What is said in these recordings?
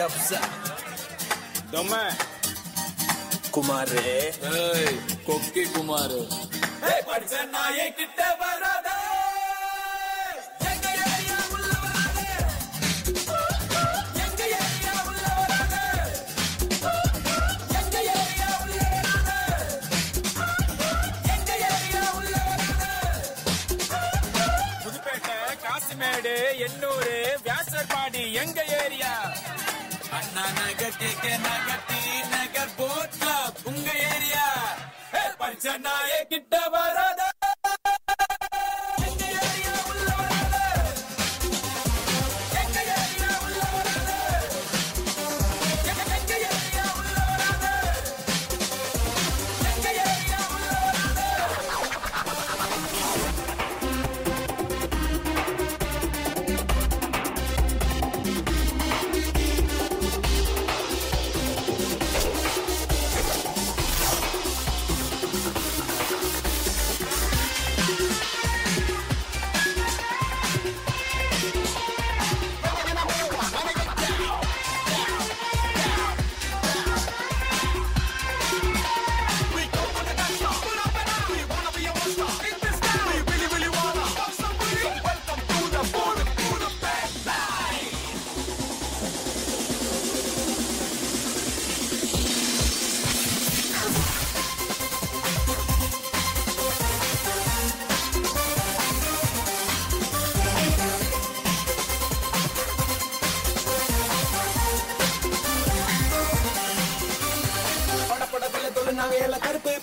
டப்ஸா டொமே குமாரு கொக்கி குமார் படிச்ச நாயை கிட்ட வராத காசிமேடு எண்ணூறு வியாசர்பாடி எங்க area Anna Nagar K K Nagar T Nagar boat club உங்க ஏரியா பஞ்சநாய கிட்ட வராத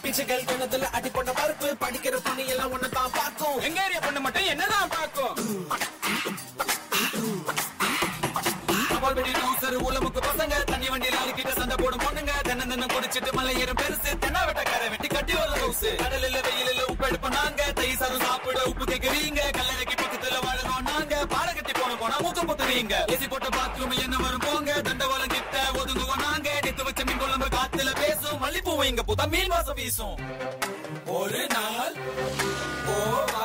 பிச்சைகள் கிணத்துல அடி போட்ட பருப்பு படிக்கிற துணி எல்லாம் ஒன்னு தான் பார்க்கும். எங்க ஏரியா பொண்ணு மட்டும் என்னதான் உலமுக்கு பசங்க தண்ணி வண்டியில அழுக்கிட்ட சண்டை போடும் பொண்ணுங்க. தென்ன தென்ன குடிச்சிட்டு மலை ஏறும் பெருசு. தென்ன வெட்ட கரை வெட்டி கட்டி வர லூசு. கடலில் வெயிலில் உப்பு எடுப்போம் நாங்க. தை சாதம் சாப்பிட உப்பு கேக்குறீங்க. கல்லறைக்கு பக்கத்துல வாழறோம் நாங்க. பாட கட்டி போன போனா மூக்க முத்துறீங்க ஏசி போட்ட பாத்ரூம் என்ன வரும் போங்க? இங்க புத்தா மீன் வாசம். வீசும் ஒரு நாள் போவா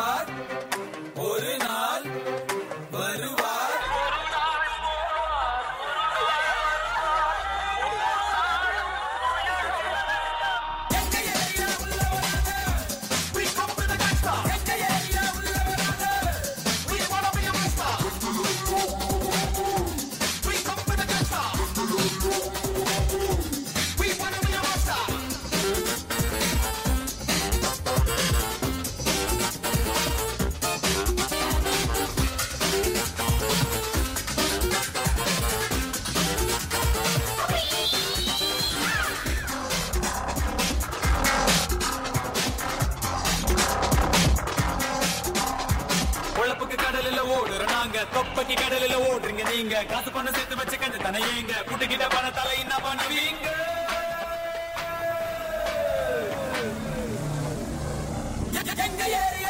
தொப்பைக்கு கடலில ஓடுறீங்க. நீங்க காசு பணம் சேர்த்து வச்சு கஞ்ச தனையீங்க புட்டுக்கிட்ட தலை என்ன பண்ணுவீங்க? எங்க ஏறி